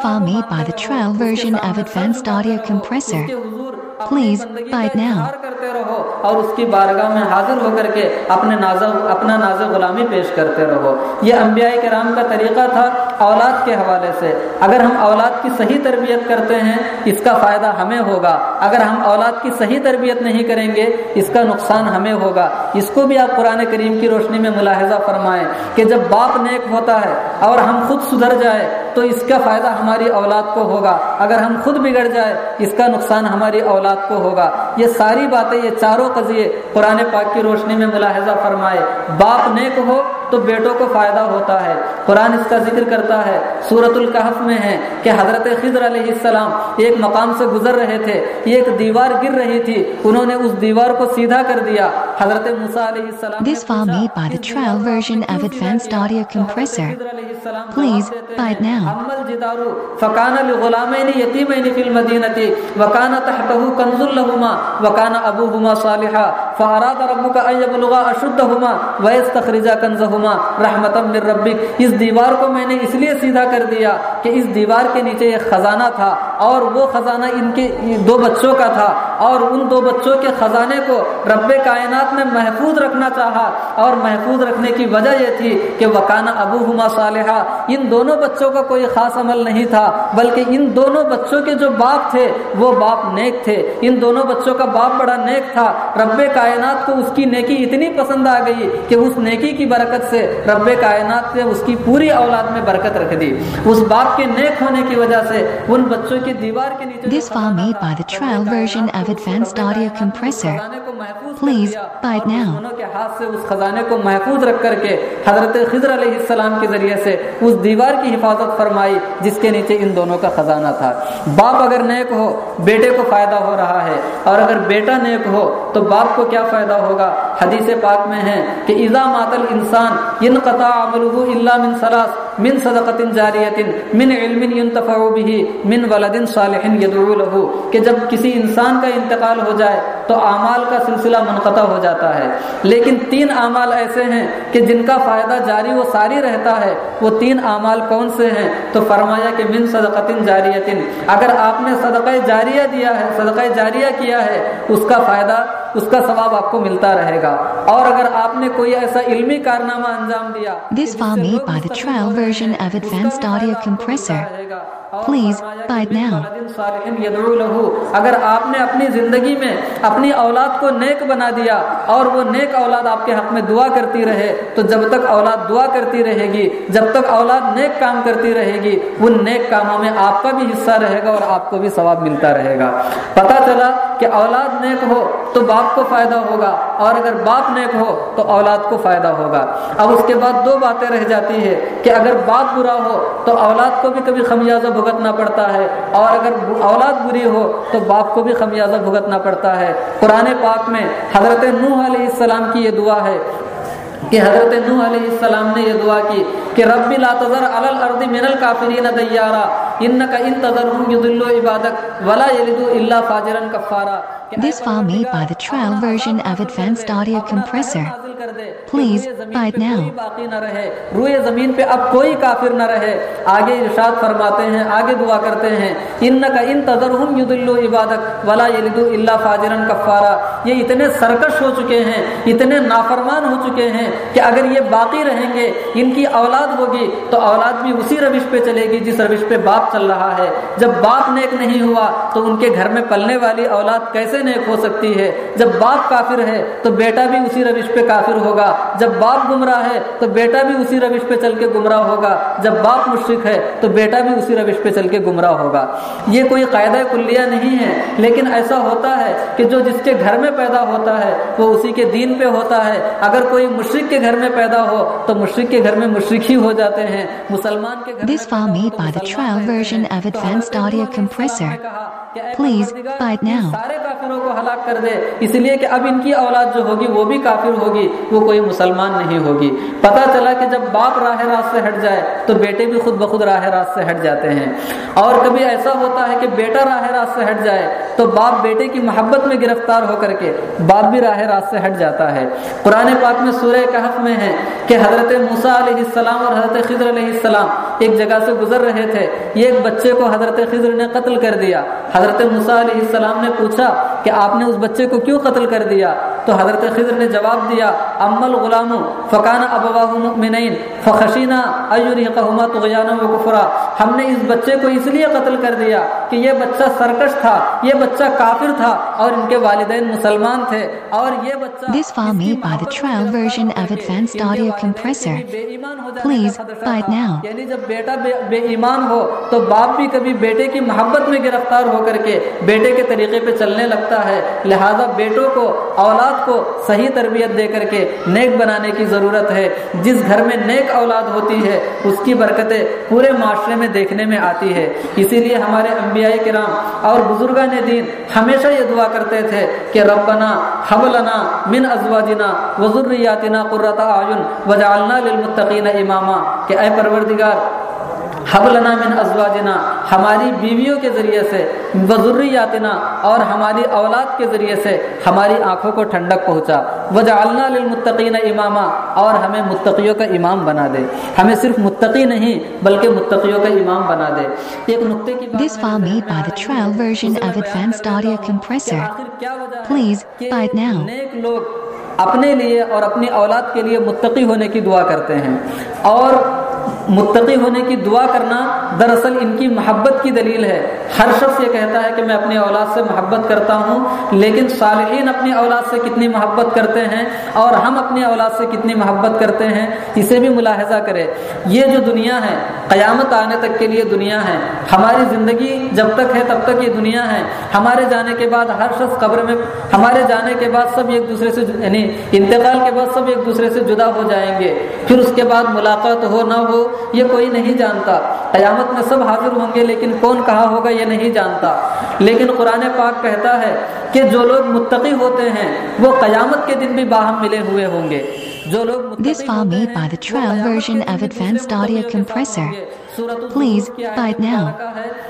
فارمی چویل ویژن ایو اتنیا Buy it now. کرتے رہو اور اس کی بارگاہ میں حاضر ہو کر کے اپنے ناز اپنا ناز غلامی پیش کرتے رہو۔ یہ انبیاء کرام کا طریقہ تھا اولاد کے حوالے سے۔ اگر ہم اولاد کی صحیح تربیت کرتے ہیں اس کا فائدہ ہمیں ہوگا۔ اگر ہم اولاد کی صحیح تربیت نہیں کریں گے اس کا نقصان ہمیں ہوگا۔ اس کو بھی آپ قرآن کریم کی روشنی میں ملاحظہ فرمائیں کہ جب باپ نیک ہوتا ہے اور ہم خود سدھر جائے تو اس کا فائدہ ہماری اولاد کو ہوگا۔ اگر ہم خود بگڑ جائے اس کا نقصان ہماری اولاد کو ہوگا۔ یہ ساری باتیں یہ چاروں قضیے قرآن پاک کی روشنی میں ملاحظہ فرمائے۔ باپ نیک ہو تو بیٹوں کو فائدہ ہوتا ہے۔ قرآن اس کا ذکر کرتا ہے سورت القحف میں ہے کہ حضرت خضر علیہ السلام ایک مقام سے گزر رہے تھے۔ ایک دیوار گر رہی تھی۔ انہوں نے اس دیوار کو سیدھا کر دیا۔ حضرت موسیٰ علیہ السلام This file made by the trial version of Advanced Audio Compressor. Please buy it now. وكان تحته كنز لهما وكان ابوهما صالحا فاراد ربك ان يبلغا اشدهما ويستخرجا كنزهما رحمت من ربک اس دیوار کو میں نے اس لیے سیدھا کر دیا کہ اس دیوار کے نیچے ایک خزانہ تھا اور وہ خزانہ ان کے دو بچوں کا تھا۔ اور ان دو بچوں کے خزانے کو رب کائنات نے محفوظ رکھنا چاہا اور محفوظ رکھنے کی وجہ یہ تھی کہ وکانہ ابو ہما صالحہ ان دونوں بچوں کا کوئی خاص عمل نہیں تھا بلکہ ان دونوں بچوں کے جو باپ تھے وہ باپ نیک تھے۔ ان دونوں بچوں کا باپ بڑا نیک تھا۔ رب کائنات کو اس کی نیکی اتنی پسند آ گئی کہ اس نیکی کی برکت سے رب کائنات نے اس کی پوری اولاد میں برکت رکھ دی۔ اس باپ کے نیک ہونے کی وجہ سے ان بچوں کی دیوار کے نیچے Advanced Audio Compressor. Please buy it now. دونوں کے ہاتھ سے اس خزانے کو محفوظ رکھ کر کے حضرت خضر علیہ السلام کے ذریعے سے اس دیوار کی حفاظت فرمائی جس کے نیچے ان دونوں کا خزانہ تھا۔ باپ اگر نیک ہو بیٹے کو فائدہ ہو رہا ہے۔ اور اگر بیٹا نیک ہو تو باپ کو کیا فائدہ ہوگا؟ حدیث پاک میں ہے کہ اذا مات الانسان انقطع عمله الا من ثلاث من صدقۃ جاریۃ من علم ينتفع به من ولد صالح يدعو له۔ کہ جب کسی انسان کا انتقال ہو جائے۔ تو اعمال کا سلسلہ منقطع ہو جاتا ہے۔ لیکن تین اعمال ایسے ہیں کہ جن کا فائدہ جاری و ساری رہتا ہے۔ وہ تین اعمال کون سے ہیں؟ تو فرمایا کہ من صدقۃ جاریۃ اگر آپ نے صدقہ جاریہ دیا ہے صدقہ جاریہ کیا ہے اس کا فائدہ اس کا ثواب آپ کو ملتا رہے گا۔ اور اگر آپ نے کوئی ایسا علمی کارنامہ انجام دیا This file made by the trial version of Advanced Audio Compressor. Please buy it now. اگر آپ نے اپنی زندگی میں اپنی اولاد کو نیک بنا دیا اور وہ نیک اولاد آپ کے حق میں دعا کرتی رہے، تو جب تک اولاد دعا کرتی رہے گی، جب تک اولاد نیک کام کرتی رہے گی ان نیک کاموں میں آپ کا بھی حصہ رہے گا اور آپ کو بھی ثواب ملتا رہے گا۔ پتا چلا کہ اولاد نیک ہو تو باپ کو فائدہ ہوگا، اور اگر باپ نیک ہو تو اولاد کو فائدہ ہوگا۔ اب اس کے بعد دو باتیں رہ جاتی ہے کہ اگر باپ برا ہو تو اولاد کو بھی کبھی خمیازہ بھگتنا پڑتا ہے، اور اگر اولاد بری ہو تو باپ کو بھی خمیازہ بھگتنا پڑتا ہے۔ قرآن پاک میں حضرت نوح علیہ السلام کی یہ دعا ہے کہ حضرت نوح علیہ السلام نے یہ دعا کی کہ رب لا تذر علی الارض من الکافرین دیارا ان This file made by the trial version of Advanced Audio Compressor. Please buy it now. روئے زمین پہ اب کوئی کافر نہ رہے۔ آگے ارشاد فرماتے ہیں آگے دعا کرتے ہیں۔ انک ان تذرهم یضلوا عبادک ولا یلدوا الا فاجرا کفارا یہ اتنے سرکش ہو چکے ہیں اتنے نافرمان ہو چکے ہیں کہ اگر یہ باقی رہیں گے ان کی اولاد ہوگی تو اولاد بھی اسی روش پہ چلے گی جس روش پہ باپ چل رہا ہے۔ جب باپ نیک نہیں ہوا تو ان کے گھر میں پلنے والی اولاد کیسے نیک ہو سکتی ہے؟ جب باپ کافر ہے تو بیٹا بھی اسی روش پہ کافر ہوگا۔ جب باپ گمراہ ہے تو بیٹا بھی اسی روش پہ چل کے گمراہ ہوگا۔ جب باپ مشرق ہے تو بیٹا بھی اسی روش پہ چل کے گمراہ ہوگا۔ یہ کوئی قاعدہ کلیہ نہیں ہے، لیکن ایسا ہوتا ہے کہ جو جس کے گھر میں پیدا ہوتا ہے وہ اسی کے دین پہ ہوتا ہے۔ اگر کوئی مشرق کے گھر میں پیدا ہو تو مشرق کے گھر میں مشرق ہی ہو جاتے ہیں۔ مسلمان کے گھر Version of Advanced Audio Compressor. Please buy it now. سارے کافروں کو ہلاک کر دے۔ اس لیے کہ اب ان کی اولاد جو ہوگی وہ بھی کافر ہوگی، وہ کوئی مسلمان نہیں ہوگی۔ پتا چلا کہ جب باپ راہ راست سے ہٹ جائے تو بیٹے بھی خود بخود راہ راست سے ہٹ جاتے ہیں۔ اور کبھی ایسا ہوتا ہے کہ بیٹا راہ راست سے ہٹ جائے تو باپ بیٹے کی محبت میں گرفتار ہو کر کے باپ بھی راہ راست سے ہٹ جاتا ہے۔ قرآن پاک میں سورہ کہف میں ہے کہ حضرت موسیٰ علیہ السلام اور حضرت خضر علیہ السلام ایک جگہ سے گزر رہے تھے۔ یہ ایک بچے کو حضرت خضر نے قتل کر دیا حضرت موسیٰ علیہ السلام نے پوچھا کہ آپ نے اس بچے کو کیوں قتل کر دیا تو حضرت خضر نے جواب دیا امل غلام فقان ابواہ مؤمنین فخشینا ایرهقهما طغیانا وکفرا ہم نے اس بچے کو اس لیے قتل کر دیا کہ یہ بچہ سرکش تھا یہ بچہ کافر تھا اور ان کے والدین مسلمان تھے اور یہ بچہ This file made by the trial version of Advanced Audio Compressor. ہو جانے Please buy it now. یعنی جب بیٹا بے ایمان ہو تو باپ بھی کبھی بیٹے کی محبت میں گرفتار ہو کر کے بیٹے کے طریقے پہ چلنے لگتا ہے۔ لہذا بیٹوں کو، اولاد کو صحیح تربیت دے کر کے نیک بنانے کی ضرورت ہے۔ جس گھر میں نیک اولاد ہوتی ہے، اس کی برکتیں پورے معاشرے میں دیکھنے میں آتی ہے۔ اسی لیے ہمارے انبیاء کرام اور بزرگان دین ہمیشہ یہ دعا کرتے تھے کہ ربنا حبلنا من ازواجنا وذریاتنا قرۃ اعین وجعلنا للمتقین اماما۔ کہ اے پروردگار حبلنا من ازواجنا ہماری بیویوں کے ذریعے سے وضریاتنا اور ہماری اولاد کے ذریعے سے ہماری آنکھوں کو ٹھنڈک پہنچا وجعلنا للمتقین اماما اور ہمیں متقیوں کا امام بنا دے ہمیں صرف متقی نہیں بلکہ متقیوں کا امام بنا دے ایک نقطے کی This file made by the trial version of Advanced Audio Compressor. Please buy it now. نیک لوگ اپنے لیے اور اپنی اولاد کے لیے متقی ہونے کی دعا کرتے ہیں اور متقی ہونے کی دعا کرنا دراصل ان کی محبت کی دلیل ہے۔ ہر شخص یہ کہتا ہے کہ میں اپنی اولاد سے محبت کرتا ہوں، لیکن صالحین اپنی اولاد سے کتنی محبت کرتے ہیں اور ہم اپنی اولاد سے کتنی محبت کرتے ہیں، اسے بھی ملاحظہ کرے یہ جو دنیا ہے، قیامت آنے تک کے لیے دنیا ہے۔ ہماری زندگی جب تک ہے تب تک یہ دنیا ہے۔ ہمارے جانے کے بعد ہر شخص قبر میں، ہمارے جانے کے بعد سب ایک دوسرے سے یعنی انتقال کے بعد سب ایک دوسرے سے جدا ہو جائیں گے۔ پھر اس کے بعد ملاقات ہو نہ ہو یہ کوئی نہیں جانتا۔ قیامت میں سب حاضر ہوں گے لیکن کون کہا ہوگا یہ نہیں جانتا۔ لیکن قرآن پاک کہتا ہے کہ جو لوگ متقی ہوتے ہیں وہ قیامت کے دن بھی باہم ملے ہوئے ہوں گے۔ جو لوگ This file made by the trial version of Advanced Audio Compressor. Please buy it now.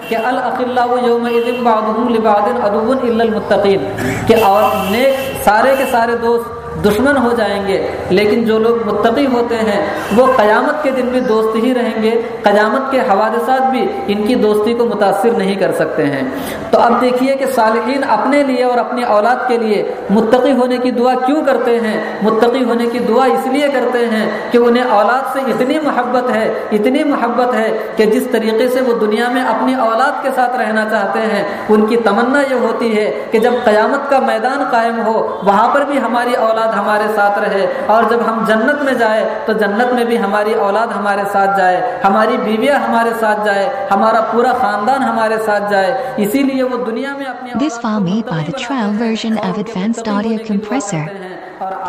کہ الاخلاء یومئذ بعضهم لبعض عدو الا المتقین کہ اور نیک سارے کے سارے دوست دشمن ہو جائیں گے۔ لیکن جو لوگ متقی ہوتے ہیں، وہ قیامت کے دن بھی دوست ہی رہیں گے۔ قیامت کے حوادثات بھی ان کی دوستی کو متاثر نہیں کر سکتے ہیں۔ تو اب دیکھیے کہ صالحین اپنے لیے اور اپنی اولاد کے لیے متقی ہونے کی دعا کیوں کرتے ہیں؟ متقی ہونے کی دعا اس لیے کرتے ہیں کہ انہیں اولاد سے اتنی محبت ہے، اتنی محبت ہے کہ جس طریقے سے وہ دنیا میں اپنی اولاد کے ساتھ رہنا چاہتے ہیں، ان کی تمنا یہ ہوتی ہے کہ جب قیامت کا میدان قائم ہو، وہاں پر بھی ہماری اولاد اولاد ہمارے ساتھ رہے اور جب ہم جنت میں جائے تو جنت میں بھی ہماری اولاد ہمارے ساتھ جائے ہماری بیویاں ہمارے ساتھ جائے ہمارا پورا خاندان ہمارے ساتھ جائے اسی لیے وہ دنیا میں اپنی This file made by the trial version of Advanced Audio Compressor.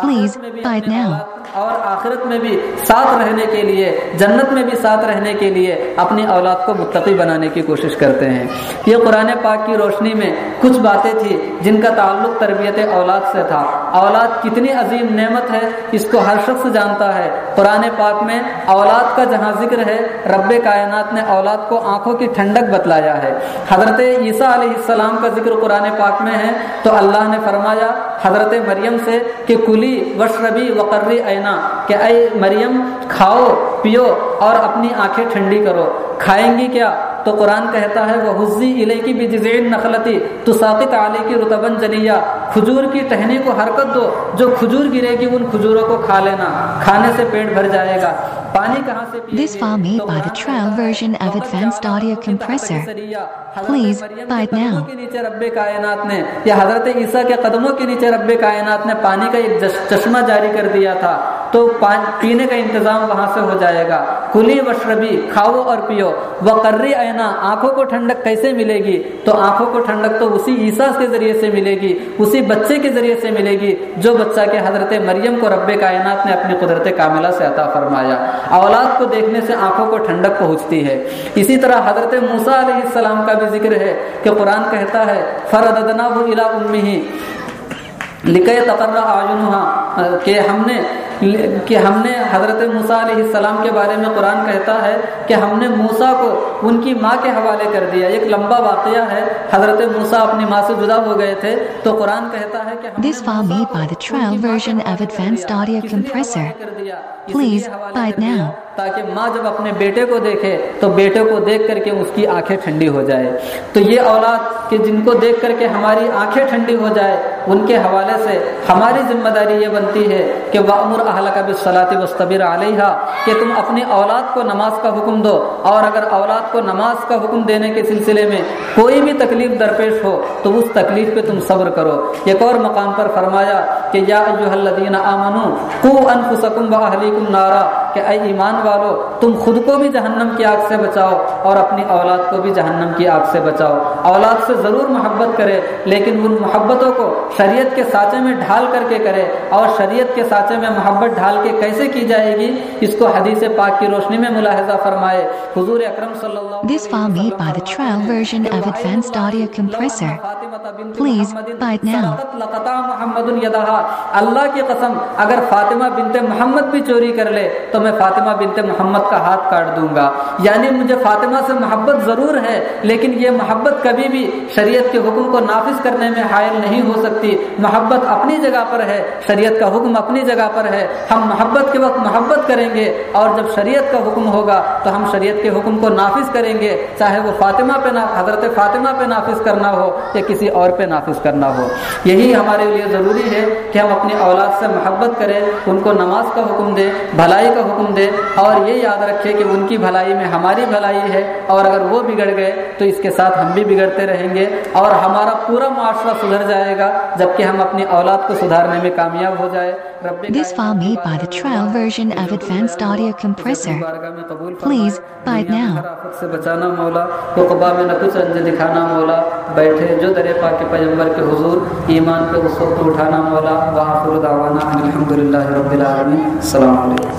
Please buy it now. اور آخرت میں بھی ساتھ رہنے کے لیے، جنت میں بھی ساتھ رہنے کے لیے اپنی اولاد کو متقی بنانے کی کوشش کرتے ہیں۔ یہ قرآن پاک کی روشنی میں کچھ باتیں تھی جن کا تعلق تربیت اولاد سے تھا۔ اولاد کتنی عظیم نعمت ہے، اس کو ہر شخص جانتا ہے۔ قرآن پاک میں اولاد کا جہاں ذکر ہے، رب کائنات نے اولاد کو آنکھوں کی ٹھنڈک بتلایا ہے۔ حضرت عیسیٰ علیہ السلام کا ذکر قرآن پاک میں ہے تو اللہ نے فرمایا، حضرت مریم سے کہ، کلی وشربی وقرری اینا کہ اے مریم کھاؤ پیو اور اپنی آنکھیں ٹھنڈی کرو۔ کھائیں گی کیا؟ تو قرآن کہتا ہے وہ حزی علیہ کی بھی جزین نخلتی تو ساقت علی کی رتبن جنیا کھجور کی ٹہنی کو حرکت دو جو کھجور گرے گی ان کھجوروں کو کھا لینا کھانے سے پیٹ بھر جائے گا پانی کہاں سے This file made by the trial version of Advanced Audio Compressor. Please buy it now. کے نیچے رب کائنات نے یا حضرت عیسیٰ کے قدموں کے نیچے رب کائنات نے پانی کا ایک چشمہ جاری کر دیا تھا تو پینے کا انتظام وہاں سے ہو جائے گا۔ کلی وشربی کھاؤ اور پیو۔ وہ قرری اینا آنکھوں کو ٹھنڈک کیسے ملے گی؟ تو آنکھوں کو ٹھنڈک تو اسی عیسیٰ کے ذریعے سے ملے گی، اسی بچے کے ذریعے سے ملے گی، جو بچہ کے حضرت مریم کو رب کائنات نے اپنی قدرت کاملہ سے عطا فرمایا۔ اولاد کو دیکھنے سے آنکھوں کو ٹھنڈک پہنچتی ہے۔ اسی طرح حضرت موسا علیہ السلام کا بھی ذکر ہے کہ قرآن کہتا ہے فردنا وہ الا امی لکھے تقرر آجنہا کہ ہم نے کہ ہم نے حضرت موسیٰ علیہ السلام کے بارے میں قرآن کہتا ہے کہ ہم نے موسیٰ کو ان کی ماں کے حوالے کر دیا۔ ایک لمبا واقعہ ہے۔ حضرت موسیٰ اپنی ماں سے جدا ہو گئے تھے۔ تو قرآن کہتا ہے کہ This file made by the trial version of Advanced Audio Compressor. Please buy it now. تاکہ ماں جب اپنے بیٹے کو دیکھے تو بیٹے کو دیکھ کر کے اس کی آنکھیں ٹھنڈی ہو جائے۔ تو یہ اولاد کہ جن کو دیکھ کر کے ہماری آنکھیں ٹھنڈی ہو جائے ان کے حوالے سے ہماری ذمہ داری یہ بنتی ہے کہ وامر اہل کا بھی صلاحی وصطبر علیہ کہ تم اپنی اولاد کو نماز کا حکم دو اور اگر اولاد کو نماز کا حکم دینے کے سلسلے میں کوئی بھی تکلیف درپیش ہو تو اس تکلیف پہ تم صبر کرو۔ ایک اور مقام پر فرمایا کہ یا ایوہ الذین آمنو قو انفسکم و اہلیکم نارا کہ اے ایمان والو تم خود کو بھی جہنم کی آگ سے بچاؤ اور اپنی اولاد کو بھی جہنم کی آگ سے بچاؤ اولاد سے ضرور محبت کرے لیکن ان محبتوں کو شریعت کے سانچے میں ڈھال کر کے کرے اور شریعت کے سانچے میں محبت ڈھال کے کیسے کی جائے گی اس کو حدیث پاک کی روشنی میں ملاحظہ فرمائے حضور اکرم صلی اللہ This file made by the trial version of Advanced Audio Compressor. Please buy it now. محمد اللہ کی قسم اگر فاطمہ بنت محمد بھی چوری کر لے تو میں فاطمہ بنت محمد کا ہاتھ کاٹ دوں گا۔ یعنی مجھے فاطمہ سے محبت ضرور ہے، لیکن یہ محبت کبھی بھی شریعت کے حکم کو نافذ کرنے میں حائل نہیں ہو سکتی۔ محبت اپنی جگہ پر ہے، شریعت کا حکم اپنی جگہ پر ہے۔ ہم محبت کے وقت محبت کریں گے اور جب شریعت کا حکم ہوگا تو ہم شریعت کے حکم کو نافذ کریں گے۔ چاہے وہ فاطمہ پہ حضرت فاطمہ پہ نافذ کرنا ہو یا کسی اور پہ نافذ کرنا ہو۔ یہی ہمارے لیے ضروری ہے کہ ہم اپنی اولاد سے محبت کریں، ان کو نماز کا حکم دیں، بھلائی کا حکم دیں اور یہ یاد رکھے کہ ان کی بھلائی میں ہماری بھلائی ہے اور اگر وہ بگڑ گئے تو اس کے ساتھ ہم بھی بگڑتے رہیں گے اور ہمارا پورا معاشرہ سدھر جائے گا جبکہ ہم اپنی اولاد کو سدھارنے میں کامیاب ہو جائے This file made by the trial version of Advanced Audio Compressor. Please buy it now. سے بچانا مولا رقبہ میں نہ کچھ رنج دکھانا مولا بیٹھے جو درے پاک کے پیغمبر کے حضور ایمان پہ اس وقت اٹھانا مولا وآخر دعوانا الحمدللہ رب العالمین السلام علیکم